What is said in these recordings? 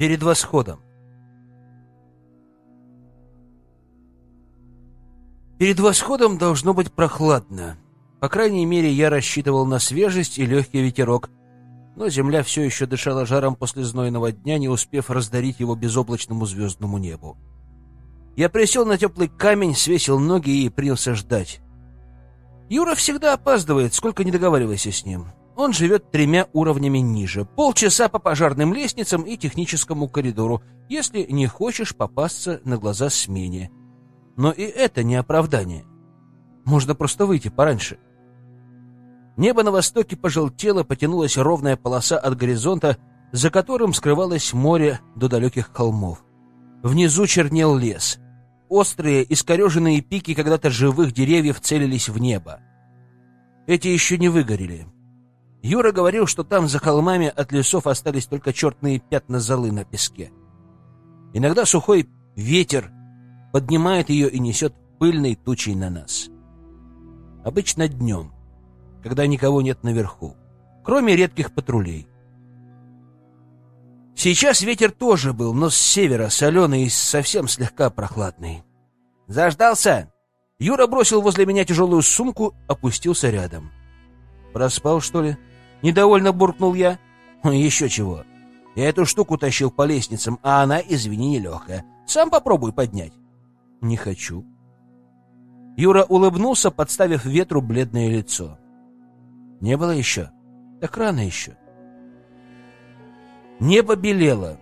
Перед восходом. Перед восходом должно быть прохладно. По крайней мере, я рассчитывал на свежесть и легкий ветерок, но земля все еще дышала жаром после знойного дня, не успев раздарить его безоблачному звездному небу. Я присел на теплый камень, свесил ноги и принялся ждать. Юра всегда опаздывает, сколько не договаривайся с ним. Он живет тремя уровнями ниже. Полчаса по пожарным лестницам и техническому коридору, если не хочешь попасться на глаза смене. Но и это не оправдание. Можно просто выйти пораньше. Небо на востоке пожелтело, потянулась ровная полоса от горизонта, за которым скрывалось море до далеких холмов. Внизу чернел лес. Острые, искореженные пики когда-то живых деревьев целились в небо. Эти еще не выгорели. Юра говорил, что там за холмами от лесов остались только чертные пятна золы на песке. Иногда сухой ветер поднимает ее и несет пыльной тучей на нас. Обычно днем, когда никого нет наверху, кроме редких патрулей. Сейчас ветер тоже был, но с севера, соленый и совсем слегка прохладный. «Заждался?» Юра бросил возле меня тяжелую сумку, опустился рядом. «Проспал, что ли?» Недовольно буркнул я. «Еще чего. Я эту штуку тащил по лестницам, а она, извини, нелегкая. Сам попробуй поднять». «Не хочу». Юра улыбнулся, подставив ветру бледное лицо. «Не было еще? Так рано еще». Небо белело.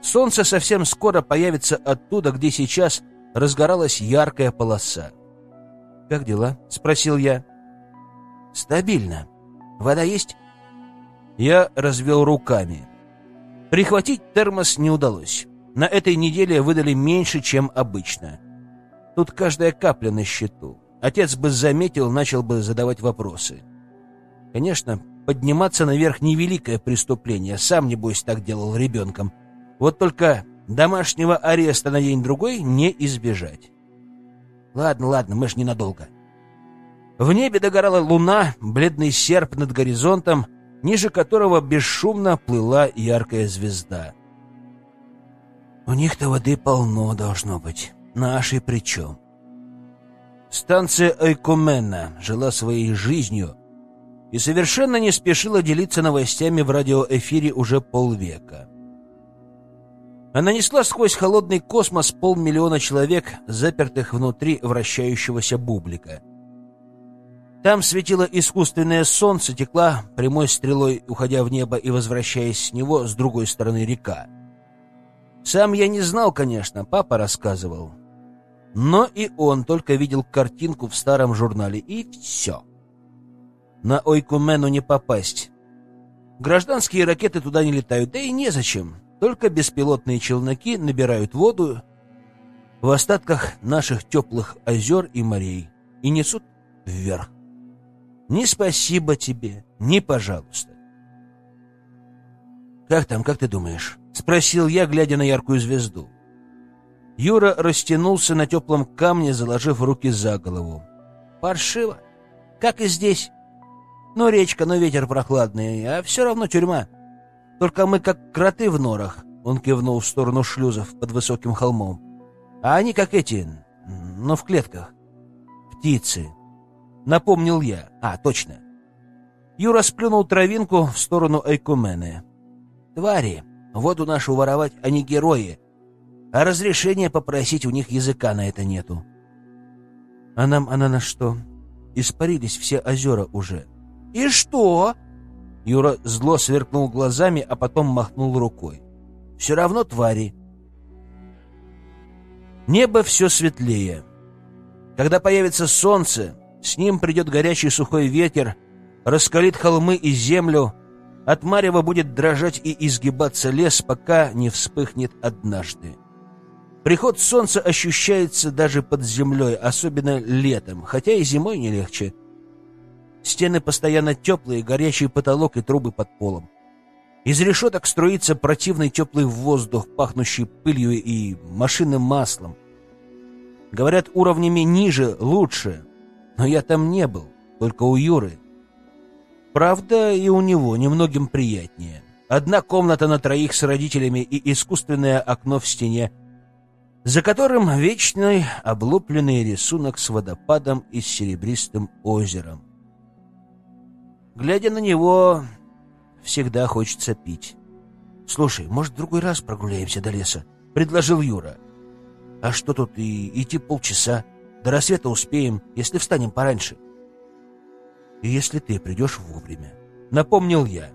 Солнце совсем скоро появится оттуда, где сейчас разгоралась яркая полоса. «Как дела?» — спросил я. «Стабильно. Вода есть?» Я развел руками. Прихватить термос не удалось. На этой неделе выдали меньше, чем обычно. Тут каждая капля на счету. Отец бы заметил, начал бы задавать вопросы. Конечно, подниматься наверх — невеликое преступление. Сам, небось, так делал ребенком. Вот только домашнего ареста на день-другой не избежать. Ладно, ладно, мы ж ненадолго. В небе догорала луна, бледный серп над горизонтом, ниже которого бесшумно плыла яркая звезда. У них-то воды полно должно быть. Нашей причем. Станция Айкумена жила своей жизнью и совершенно не спешила делиться новостями в радиоэфире уже полвека. Она несла сквозь холодный космос полмиллиона человек, запертых внутри вращающегося бублика. Там светило искусственное солнце, текла прямой стрелой, уходя в небо и возвращаясь с него с другой стороны река. Сам я не знал, конечно, папа рассказывал. Но и он только видел картинку в старом журнале, и все. На Ойкумену не попасть. Гражданские ракеты туда не летают, да и незачем. Только беспилотные челноки набирают воду в остатках наших теплых озер и морей и несут вверх. Ни спасибо тебе, ни пожалуйста. «Как там, как ты думаешь?» — спросил я, глядя на яркую звезду. Юра растянулся на теплом камне, заложив руки за голову. «Паршиво. Как и здесь. Но речка, но ветер прохладный, а все равно тюрьма. Только мы как кроты в норах, он кивнул в сторону шлюзов под высоким холмом. А они как эти, но в клетках. Птицы. Напомнил я. А, точно. Юра сплюнул травинку в сторону Айкумены. Твари. Воду нашу воровать, они герои. А разрешения попросить у них языка на это нету. А нам она на что? Испарились все озера уже. И что? Юра зло сверкнул глазами, а потом махнул рукой. «Все равно твари». Небо все светлее. Когда появится солнце, с ним придет горячий сухой ветер, раскалит холмы и землю, от марева будет дрожать и изгибаться лес, пока не вспыхнет однажды. Приход солнца ощущается даже под землей, особенно летом, хотя и зимой не легче — Стены постоянно теплые, горячий потолок и трубы под полом. Из решеток струится противный теплый воздух, пахнущий пылью и машинным маслом. Говорят, уровнями ниже лучше, но я там не был, только у Юры. Правда, и у него немногим приятнее. одна комната на троих с родителями и искусственное окно в стене, за которым вечный облупленный рисунок с водопадом и серебристым озером. Глядя на него, всегда хочется пить. «Слушай, может, в другой раз прогуляемся до леса?» — предложил Юра. «А что тут и идти полчаса? До рассвета успеем, если встанем пораньше». «И если ты придешь вовремя», — напомнил я.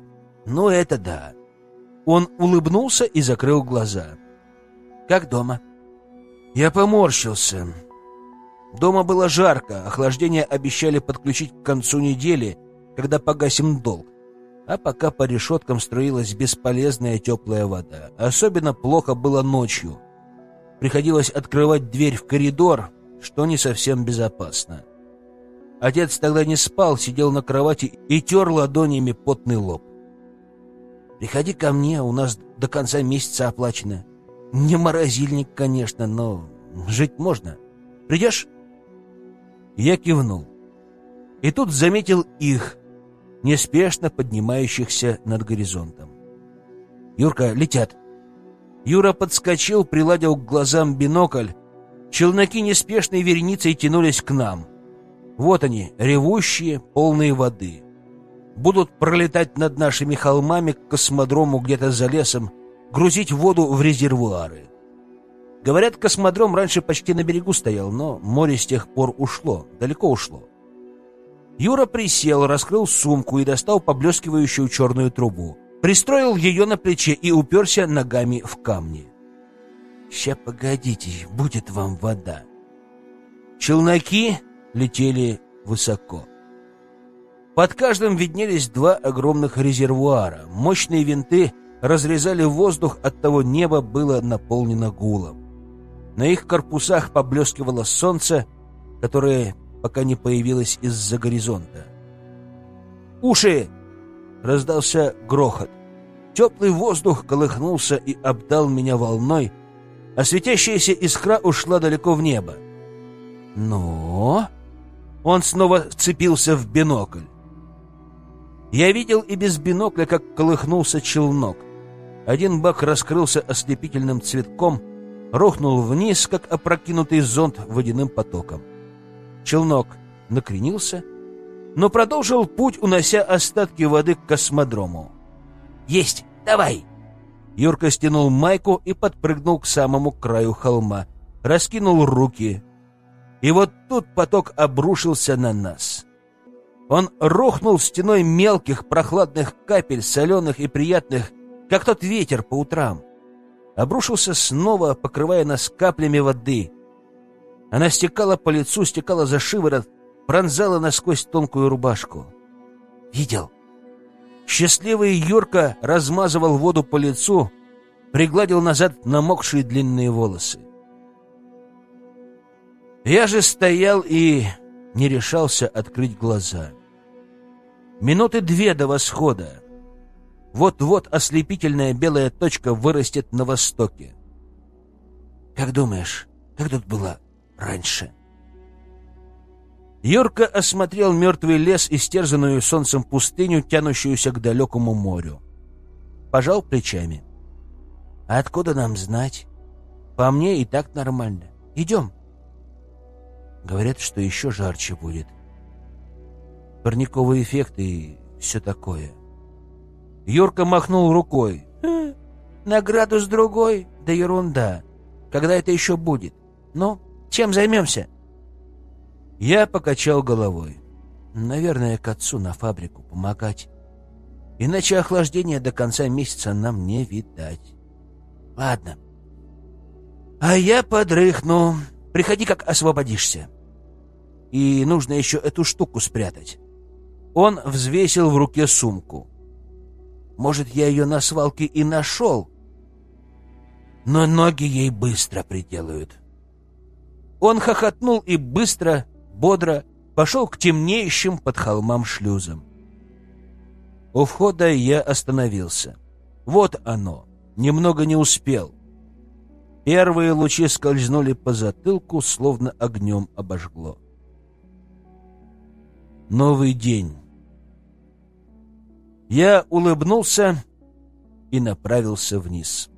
«Ну, это да». Он улыбнулся и закрыл глаза. «Как дома?» Я поморщился. Дома было жарко, охлаждение обещали подключить к концу недели, когда погасим долг. А пока по решеткам струилась бесполезная теплая вода. Особенно плохо было ночью. Приходилось открывать дверь в коридор, что не совсем безопасно. Отец тогда не спал, сидел на кровати и тер ладонями потный лоб. «Приходи ко мне, у нас до конца месяца оплачено. Не морозильник, конечно, но жить можно. Придешь?» Я кивнул. И тут заметил их, неспешно поднимающихся над горизонтом. «Юрка, летят!» Юра подскочил, приладил к глазам бинокль. Челноки неспешной вереницей тянулись к нам. Вот они, ревущие, полные воды. Будут пролетать над нашими холмами к космодрому где-то за лесом, грузить воду в резервуары. Говорят, космодром раньше почти на берегу стоял, но море с тех пор ушло, далеко ушло. Юра присел, раскрыл сумку и достал поблескивающую черную трубу. Пристроил ее на плече и уперся ногами в камни. «Ща погодите, будет вам вода». Челноки летели высоко. Под каждым виднелись два огромных резервуара. Мощные винты разрезали воздух, от того небо было наполнено гулом. На их корпусах поблескивало солнце, которое пока не появилась из-за горизонта. «Уши!» — раздался грохот. Теплый воздух колыхнулся и обдал меня волной, а светящаяся искра ушла далеко в небо. Но он снова вцепился в бинокль. Я видел и без бинокля, как колыхнулся челнок. Один бак раскрылся ослепительным цветком, рухнул вниз, как опрокинутый зонт водяным потоком. Челнок накренился, но продолжил путь, унося остатки воды к космодрому. «Есть! Давай!» Юрка стянул майку и подпрыгнул к самому краю холма, раскинул руки. И вот тут поток обрушился на нас. Он рухнул стеной мелких прохладных капель, соленых и приятных, как тот ветер по утрам. Обрушился снова, покрывая нас каплями воды — она стекала по лицу, стекала за шиворот, пронзала насквозь тонкую рубашку. «Видел?» Счастливый Юрка размазывал воду по лицу, пригладил назад намокшие длинные волосы. Я же стоял и не решался открыть глаза. Минуты две до восхода. Вот-вот ослепительная белая точка вырастет на востоке. Как думаешь, как тут было раньше. Юрка осмотрел мертвый лес и стерзанную солнцем пустыню, тянущуюся к далекому морю. Пожал плечами. «А откуда нам знать? По мне и так нормально. Идем». Говорят, что еще жарче будет. Парниковый эффект и все такое. Юрка махнул рукой. «Хм, «На градус другой? Да ерунда. Когда это еще будет? Ну, чем займемся?» Я покачал головой. «Наверное, к отцу на фабрику помогать. Иначе охлаждение до конца месяца нам не видать. Ладно. А я подрыхну. Приходи, как освободишься. И нужно еще эту штуку спрятать». Он взвесил в руке сумку. «Может, я ее на свалке и нашел?» но ноги ей быстро приделают. Он хохотнул и быстро, бодро пошел к темнеющим под холмам шлюзам. У входа я остановился. Вот оно. Немного не успел. Первые лучи скользнули по затылку, словно огнем обожгло. Новый день. Я улыбнулся и направился вниз.